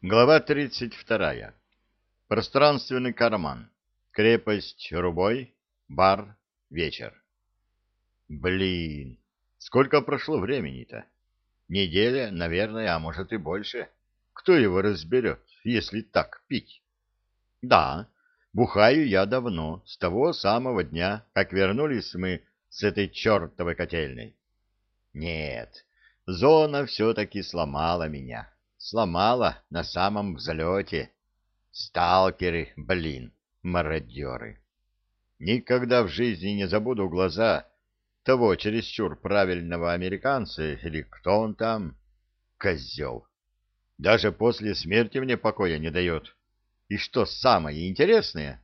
Глава 32. Пространственный карман. Крепость Рубой. Бар. Вечер. Блин, сколько прошло времени-то? Неделя, наверное, а может и больше. Кто его разберет, если так пить? Да, бухаю я давно, с того самого дня, как вернулись мы с этой чертовой котельной. Нет, зона все-таки сломала меня сломала на самом взлете. Сталкеры, блин, мародеры. Никогда в жизни не забуду глаза того чересчур правильного американца, или кто он там, козел. Даже после смерти мне покоя не дает. И что самое интересное,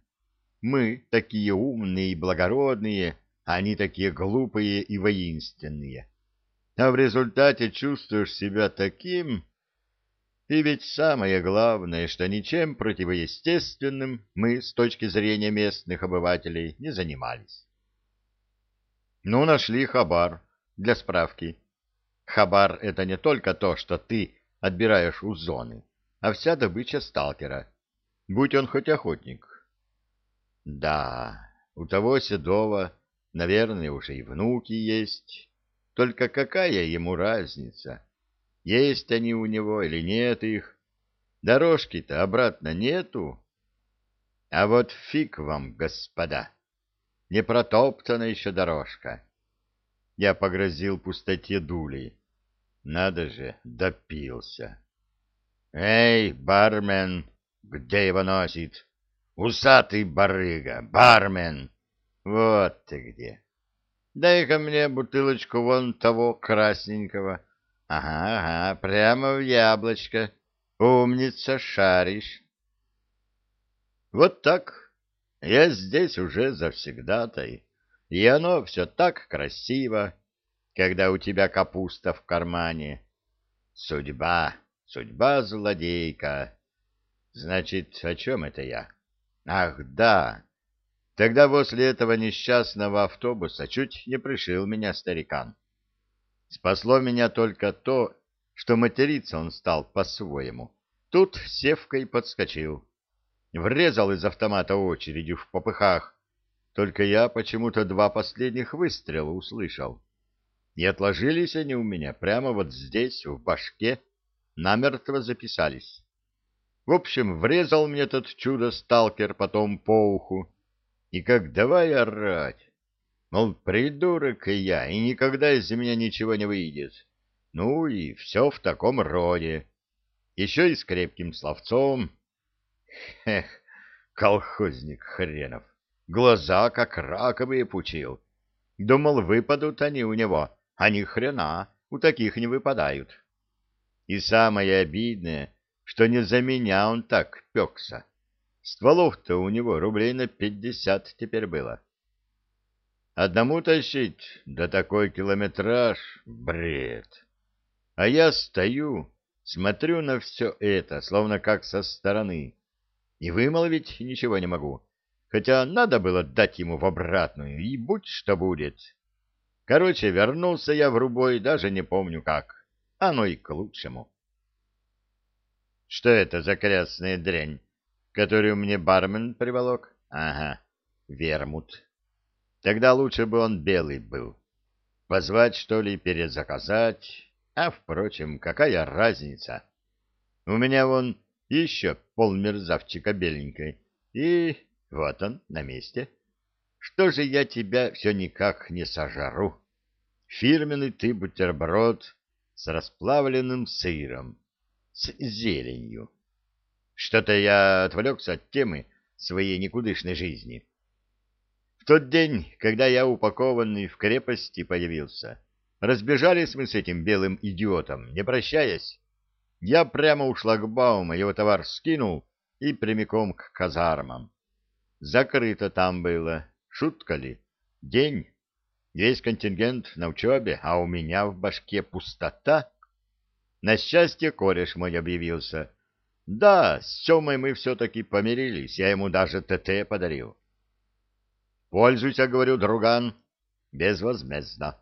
мы такие умные и благородные, а они такие глупые и воинственные. А в результате чувствуешь себя таким и ведь самое главное, что ничем противоестественным мы с точки зрения местных обывателей не занимались. Ну, нашли хабар для справки. Хабар — это не только то, что ты отбираешь у зоны, а вся добыча сталкера, будь он хоть охотник. Да, у того Седова, наверное, уже и внуки есть. Только какая ему разница? Есть они у него или нет их. Дорожки-то обратно нету. А вот фиг вам, господа, не протоптана еще дорожка. Я погрозил пустоте дулей. Надо же, допился. Эй, бармен, где его носит? Усатый барыга, бармен. Вот ты где. Дай-ка мне бутылочку вон того красненького. Ага, ага, прямо в яблочко. Умница, шаришь. Вот так. Я здесь уже завсегдатай. И оно все так красиво, когда у тебя капуста в кармане. Судьба, судьба злодейка. Значит, о чем это я? Ах, да. Тогда после этого несчастного автобуса чуть не пришил меня старикан. Спасло меня только то, что материться он стал по-своему. Тут Севкой подскочил. Врезал из автомата очередью в попыхах. Только я почему-то два последних выстрела услышал. И отложились они у меня прямо вот здесь, в башке, намертво записались. В общем, врезал мне этот чудо-сталкер потом по уху. И как давай орать. Мол, придурок я, и никогда из меня ничего не выйдет. Ну и все в таком роде. Еще и с крепким словцом. Эх, колхозник хренов. Глаза как раковые пучил. Думал, выпадут они у него, а ни хрена, у таких не выпадают. И самое обидное, что не за меня он так пекся. Стволов-то у него рублей на пятьдесят теперь было. Одному тащить, да такой километраж — бред. А я стою, смотрю на все это, словно как со стороны, и вымолвить ничего не могу, хотя надо было дать ему в обратную, и будь что будет. Короче, вернулся я в рубой, даже не помню как. Оно и к лучшему. Что это за красная дрянь, которую мне бармен приволок? Ага, вермут. Тогда лучше бы он белый был. Позвать, что ли, перезаказать? А, впрочем, какая разница? У меня вон еще полмерзавчика беленькой. И вот он, на месте. Что же я тебя все никак не сожру? Фирменный ты бутерброд с расплавленным сыром, с зеленью. Что-то я отвлекся от темы своей никудышной жизни. Тот день, когда я упакованный в крепости появился, разбежались мы с этим белым идиотом, не прощаясь. Я прямо у шлагбаума его товар скинул и прямиком к казармам. Закрыто там было. Шутка ли? День. Весь контингент на учебе, а у меня в башке пустота. На счастье, кореш мой объявился. Да, с Семой мы все-таки помирились, я ему даже ТТ подарил. Пользуйся, говорю, друган, безвозмездно.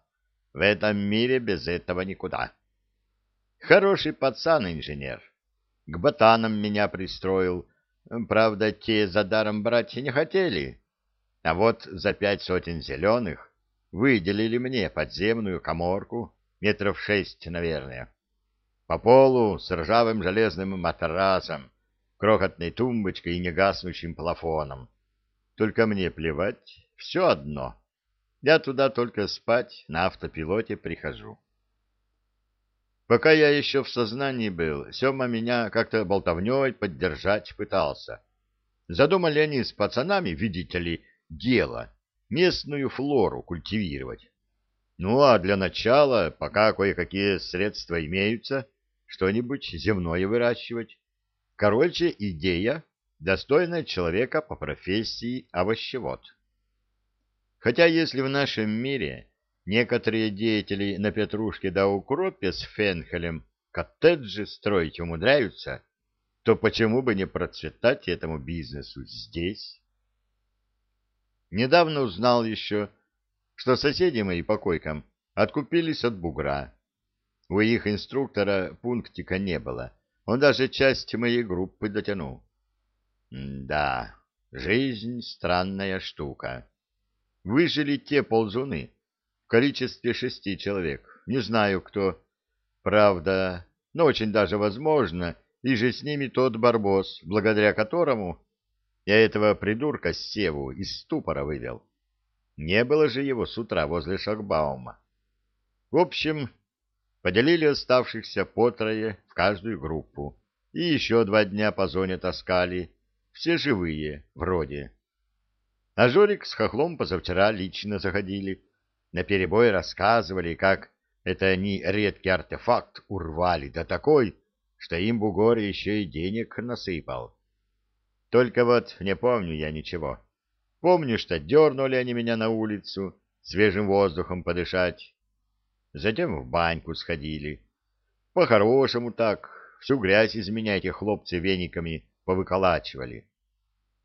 В этом мире без этого никуда. Хороший пацан инженер. К ботанам меня пристроил. Правда, те за даром брать не хотели. А вот за пять сотен зеленых выделили мне подземную коморку, метров шесть, наверное. По полу с ржавым железным матрасом, крохотной тумбочкой и негаснущим плафоном. Только мне плевать, все одно. Я туда только спать на автопилоте прихожу. Пока я еще в сознании был, Сема меня как-то болтовней поддержать пытался. Задумали они с пацанами, видите ли, дело, местную флору культивировать. Ну, а для начала, пока кое-какие средства имеются, что-нибудь земное выращивать. Короче, идея, достойная человека по профессии овощевод. Хотя если в нашем мире некоторые деятели на Петрушке да Укропе с Фенхелем коттеджи строить умудряются, то почему бы не процветать этому бизнесу здесь? Недавно узнал еще, что соседи мои по койкам откупились от бугра. У их инструктора пунктика не было. Он даже часть моей группы дотянул. Да, жизнь — странная штука. Выжили те ползуны в количестве шести человек. Не знаю, кто. Правда, но очень даже возможно, и же с ними тот барбос, благодаря которому я этого придурка Севу из ступора вывел. Не было же его с утра возле шагбаума. В общем, поделили оставшихся по трое в каждую группу. И еще два дня по зоне таскали. Все живые, вроде. А Жорик с Хохлом позавчера лично заходили. Наперебой рассказывали, как это они редкий артефакт урвали, да такой, что им бугор еще и денег насыпал. Только вот не помню я ничего. Помню, что дернули они меня на улицу, свежим воздухом подышать. Затем в баньку сходили. По-хорошему так, всю грязь из меня эти хлопцы вениками повыколачивали.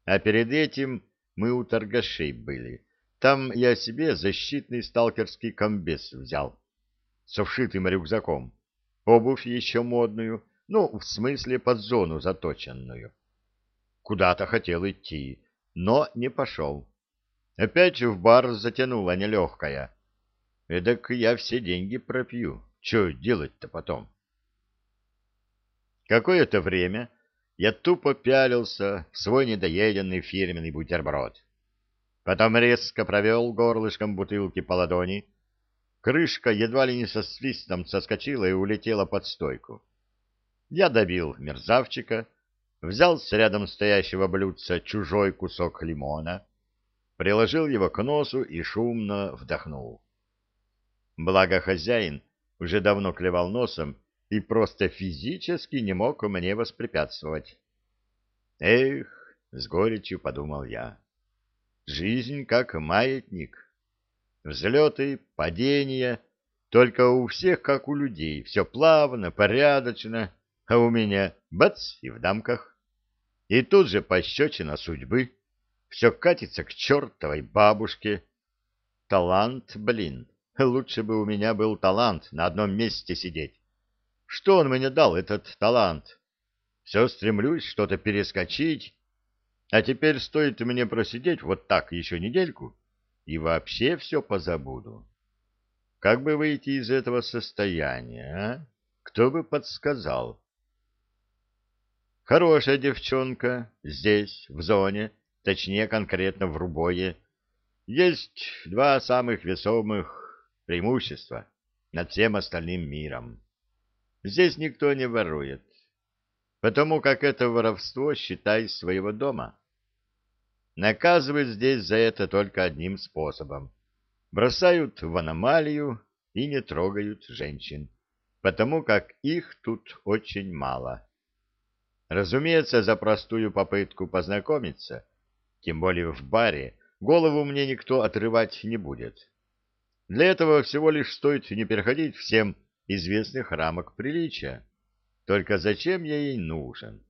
А перед этим мы у торгашей были. Там я себе защитный сталкерский комбез взял. Со вшитым рюкзаком. Обувь еще модную, ну, в смысле под зону заточенную. Куда-то хотел идти, но не пошел. Опять в бар затянула нелегкая. Эдак я все деньги пропью. Че делать-то потом? Какое-то время я тупо пялился в свой недоеденный фирменный бутерброд. Потом резко провел горлышком бутылки по ладони. Крышка едва ли не со свистом соскочила и улетела под стойку. Я добил мерзавчика, взял с рядом стоящего блюдца чужой кусок лимона, приложил его к носу и шумно вдохнул. Благо хозяин уже давно клевал носом и просто физически не мог мне воспрепятствовать. Эх, с горечью подумал я, жизнь как маятник. Взлеты, падения, только у всех, как у людей, все плавно, порядочно, а у меня бац и в дамках. И тут же пощечина судьбы. Все катится к чертовой бабушке. Талант, блин. Лучше бы у меня был талант на одном месте сидеть. Что он мне дал, этот талант? Все стремлюсь что-то перескочить. А теперь стоит мне просидеть вот так еще недельку, и вообще все позабуду. Как бы выйти из этого состояния, а? Кто бы подсказал? Хорошая девчонка здесь, в зоне, точнее конкретно в Рубое. Есть два самых весомых преимущества над всем остальным миром. Здесь никто не ворует, потому как это воровство считай своего дома. Наказывают здесь за это только одним способом. Бросают в аномалию и не трогают женщин, потому как их тут очень мало. Разумеется, за простую попытку познакомиться, тем более в баре, голову мне никто отрывать не будет. Для этого всего лишь стоит не переходить всем известных рамок приличия. Только зачем я ей нужен?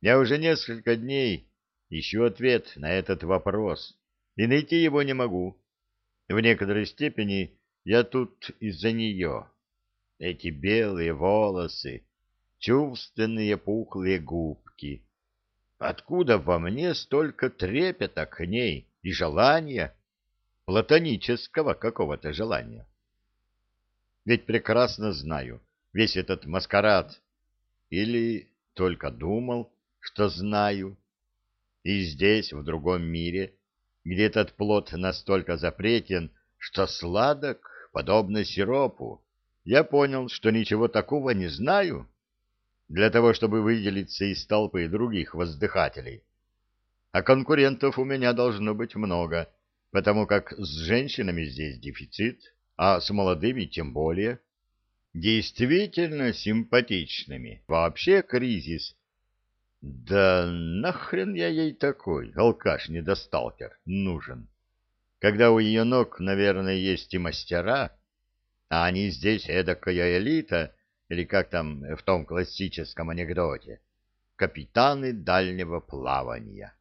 Я уже несколько дней ищу ответ на этот вопрос, и найти его не могу. В некоторой степени я тут из-за нее. Эти белые волосы, чувственные пухлые губки. Откуда во мне столько трепета к ней и желания, платонического какого-то желания? Ведь прекрасно знаю весь этот маскарад. Или только думал, что знаю. И здесь, в другом мире, где этот плод настолько запретен, что сладок, подобно сиропу, я понял, что ничего такого не знаю для того, чтобы выделиться из толпы других воздыхателей. А конкурентов у меня должно быть много, потому как с женщинами здесь дефицит, а с молодыми тем более. Действительно симпатичными. Вообще кризис. Да нахрен я ей такой, алкаш-недосталкер, нужен? Когда у ее ног, наверное, есть и мастера, а они здесь эдакая элита, или как там в том классическом анекдоте, капитаны дальнего плавания.